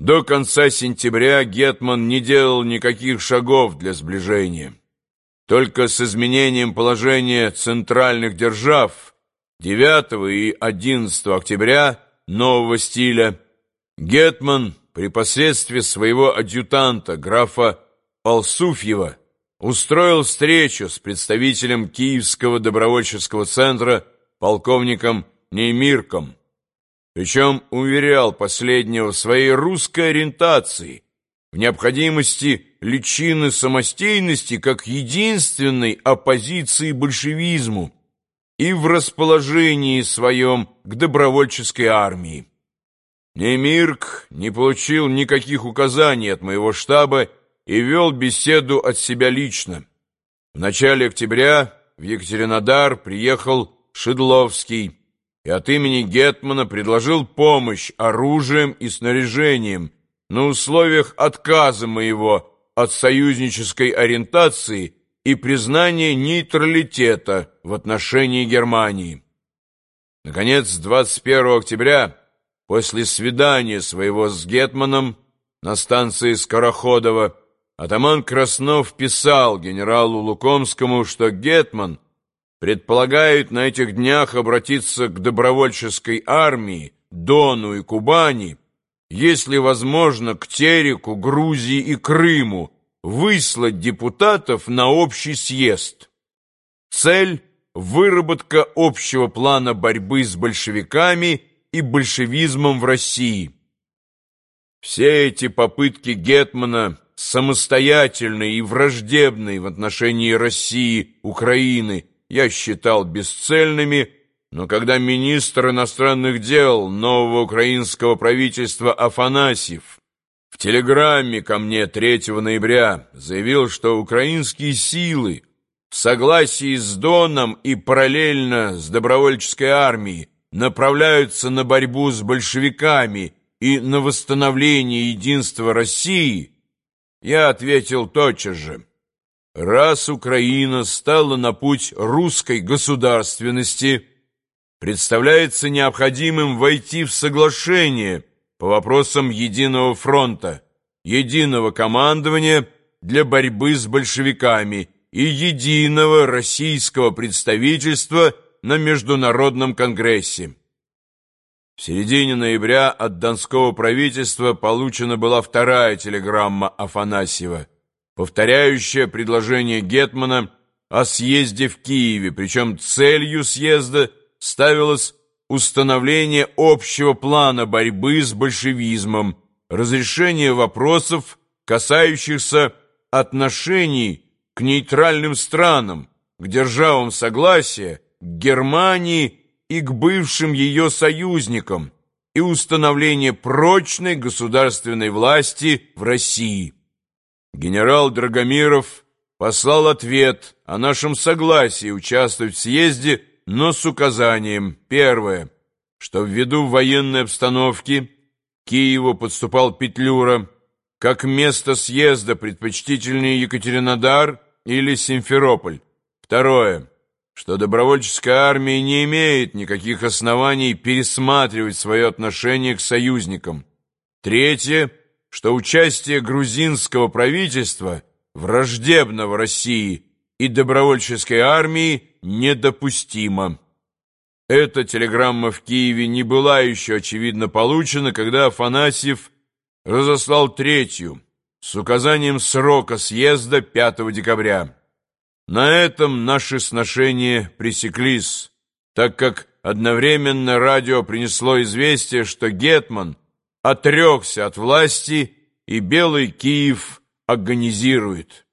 До конца сентября Гетман не делал никаких шагов для сближения. Только с изменением положения центральных держав 9 и 11 октября нового стиля Гетман при посредстве своего адъютанта графа Алсуфьева устроил встречу с представителем Киевского добровольческого центра полковником Неймирком, причем уверял последнего в своей русской ориентации, в необходимости личины самостейности как единственной оппозиции большевизму и в расположении своем к добровольческой армии. Немирк не получил никаких указаний от моего штаба и вел беседу от себя лично. В начале октября в Екатеринодар приехал Шедловский и от имени Гетмана предложил помощь оружием и снаряжением на условиях отказа моего от союзнической ориентации и признания нейтралитета в отношении Германии. Наконец, 21 октября, после свидания своего с Гетманом на станции Скороходова, атаман Краснов писал генералу Лукомскому, что Гетман предполагает на этих днях обратиться к добровольческой армии, Дону и Кубани, если возможно, к Тереку, Грузии и Крыму, выслать депутатов на общий съезд. Цель – выработка общего плана борьбы с большевиками и большевизмом в России. Все эти попытки Гетмана самостоятельной и враждебной в отношении России, Украины, я считал бесцельными, но когда министр иностранных дел нового украинского правительства Афанасьев в телеграмме ко мне 3 ноября заявил, что украинские силы в согласии с Доном и параллельно с добровольческой армией направляются на борьбу с большевиками и на восстановление единства России, я ответил тотчас же, раз Украина стала на путь русской государственности, представляется необходимым войти в соглашение по вопросам единого фронта, единого командования для борьбы с большевиками и единого российского представительства на Международном конгрессе. В середине ноября от Донского правительства получена была вторая телеграмма Афанасьева, повторяющая предложение Гетмана о съезде в Киеве, причем целью съезда ставилось установление общего плана борьбы с большевизмом, разрешение вопросов, касающихся отношений к нейтральным странам, к державам согласия, к Германии и к бывшим ее союзникам и установление прочной государственной власти в России. Генерал Драгомиров послал ответ о нашем согласии участвовать в съезде, но с указанием, первое, что ввиду военной обстановки Киеву подступал Петлюра, как место съезда предпочтительнее Екатеринодар или Симферополь. Второе, что добровольческая армия не имеет никаких оснований пересматривать свое отношение к союзникам. Третье, что участие грузинского правительства, враждебного России и добровольческой армии недопустимо. Эта телеграмма в Киеве не была еще, очевидно, получена, когда Афанасьев разослал третью с указанием срока съезда 5 декабря. На этом наши сношения пресеклись, так как одновременно радио принесло известие, что Гетман отрекся от власти и Белый Киев организирует.